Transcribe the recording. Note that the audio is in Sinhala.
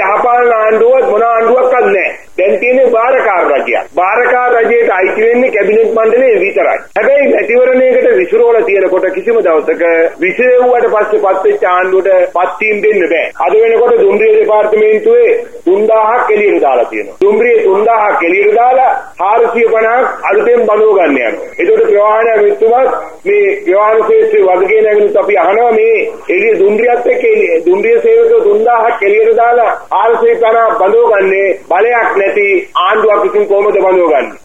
යහපාලන ආණ්ඩුවත් මොන ආණ්ඩුවක්වත් නැහැ. දැන් තියෙන්නේ බාරකාර රජයක්. බාරකාර රජයට අයිති වෙන්නේ කැබිනට් මණ්ඩලය විතරයි. හැබැයි මැතිවරණයකට විසිරුවලා තියෙනකොට කිසිම දවසක විසිරුවාට පස්සේ පත්වෙච්ච ආණ්ඩුවට පත්වීම් දෙන්න බෑ. අද වෙනකොට දුම්රිය දෙපාර්තමේන්තුවේ 3000ක් එළියට දාලා තියෙනවා. දුම්රිය 3000ක් එළියට දාලා 450ක් අලුතෙන් බඳව ගන්න යනවා. ඒකට ප්‍රවාහන මිතුමත් මේ ප්‍රවාහන ශේෂ්ත්‍රයේ වගකීම් නැගිනුත් අපි අහනවා මේ එළිය දුම්රියත් එක්ක දුම්රිය 3000ක් එළියට දාලා 450 බඳව ගන්නේ බලයක් නැති ආණ්ඩුවක් විසින් කොහොමද බඳව ගන්නේ?